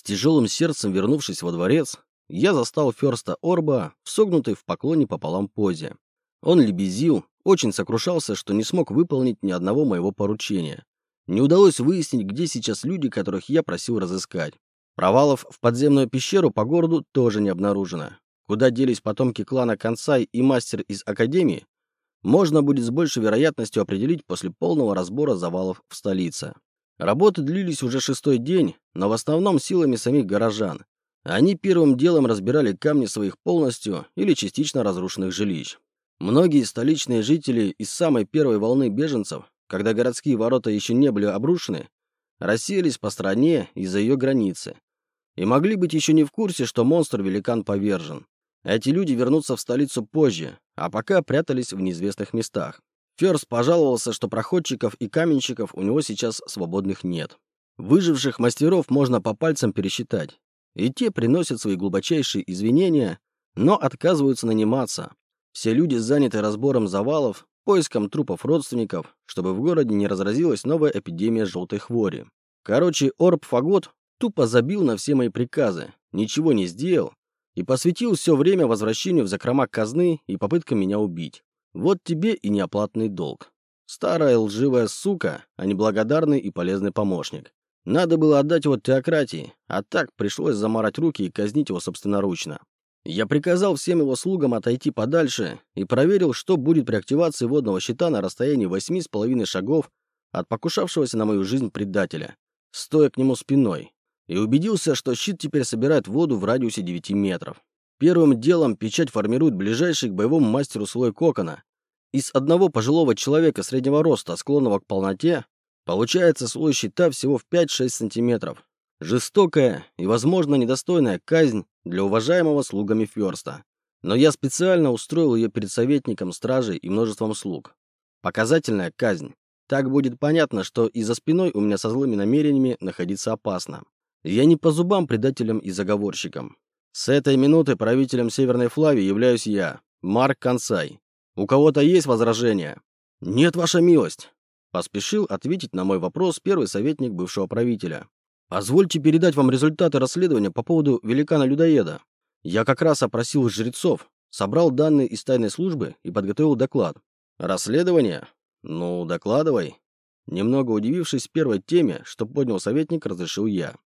С тяжелым сердцем вернувшись во дворец, я застал Ферста Орба в согнутой в поклоне пополам позе. Он лебезил, очень сокрушался, что не смог выполнить ни одного моего поручения. Не удалось выяснить, где сейчас люди, которых я просил разыскать. Провалов в подземную пещеру по городу тоже не обнаружено. Куда делись потомки клана Консай и мастер из Академии, можно будет с большей вероятностью определить после полного разбора завалов в столице. Работы длились уже шестой день, но в основном силами самих горожан. Они первым делом разбирали камни своих полностью или частично разрушенных жилищ. Многие столичные жители из самой первой волны беженцев, когда городские ворота еще не были обрушены, рассеялись по стране и за ее границы. И могли быть еще не в курсе, что монстр-великан повержен. Эти люди вернутся в столицу позже, а пока прятались в неизвестных местах. Ферс пожаловался, что проходчиков и каменщиков у него сейчас свободных нет. Выживших мастеров можно по пальцам пересчитать. И те приносят свои глубочайшие извинения, но отказываются наниматься. Все люди заняты разбором завалов, поиском трупов родственников, чтобы в городе не разразилась новая эпидемия желтой хвори. Короче, Орб Фагот тупо забил на все мои приказы, ничего не сделал и посвятил все время возвращению в закрома казны и попыткам меня убить. Вот тебе и неоплатный долг. Старая лживая сука, а не благодарный и полезный помощник. Надо было отдать его теократии, а так пришлось замарать руки и казнить его собственноручно. Я приказал всем его слугам отойти подальше и проверил, что будет при активации водного щита на расстоянии восьми с половиной шагов от покушавшегося на мою жизнь предателя, стоя к нему спиной, и убедился, что щит теперь собирает воду в радиусе 9 метров. Первым делом печать формирует ближайший к боевому мастеру слой кокона. Из одного пожилого человека среднего роста, склонного к полноте, получается слой щита всего в 5-6 сантиметров, Жестокая и, возможно, недостойная казнь для уважаемого слугами Ферста. Но я специально устроил ее перед советником стражей и множеством слуг. Показательная казнь. Так будет понятно, что и за спиной у меня со злыми намерениями находиться опасно. Я не по зубам предателям и заговорщикам. С этой минуты правителем Северной Флавии являюсь я, Марк Консай. У кого-то есть возражения? Нет, ваша милость. Поспешил ответить на мой вопрос первый советник бывшего правителя. Позвольте передать вам результаты расследования по поводу великана-людоеда. Я как раз опросил жрецов, собрал данные из тайной службы и подготовил доклад. Расследование? Ну, докладывай. Немного удивившись первой теме, что поднял советник, разрешил я.